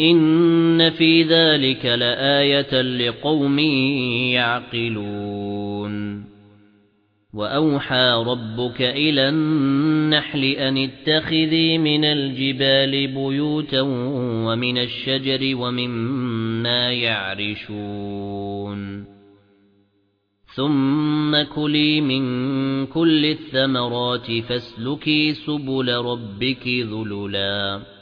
إن في ذلك لآية لقوم يعقلون وأوحى ربك إلى النحل أن اتخذي من الجبال بيوتا ومن الشجر ومما يعرشون ثم كلي من كل الثمرات فاسلكي سبل ربك ذللاً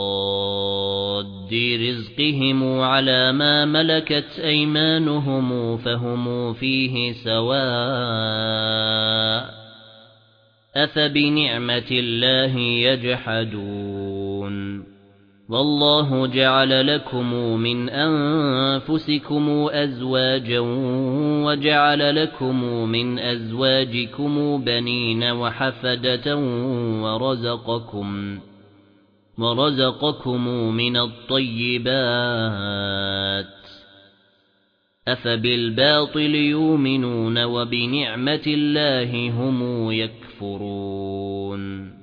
رزقهم على ما ملكت أيمانهم فهم فيه سواء أفبنعمة الله يجحدون والله جعل لكم من أنفسكم أزواجا وجعل لكم من أزواجكم بنين وحفدة ورزقكم ورزقكم من الطيبات أفبالباطل يؤمنون وبنعمة الله هم يكفرون